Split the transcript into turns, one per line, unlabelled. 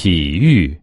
体育。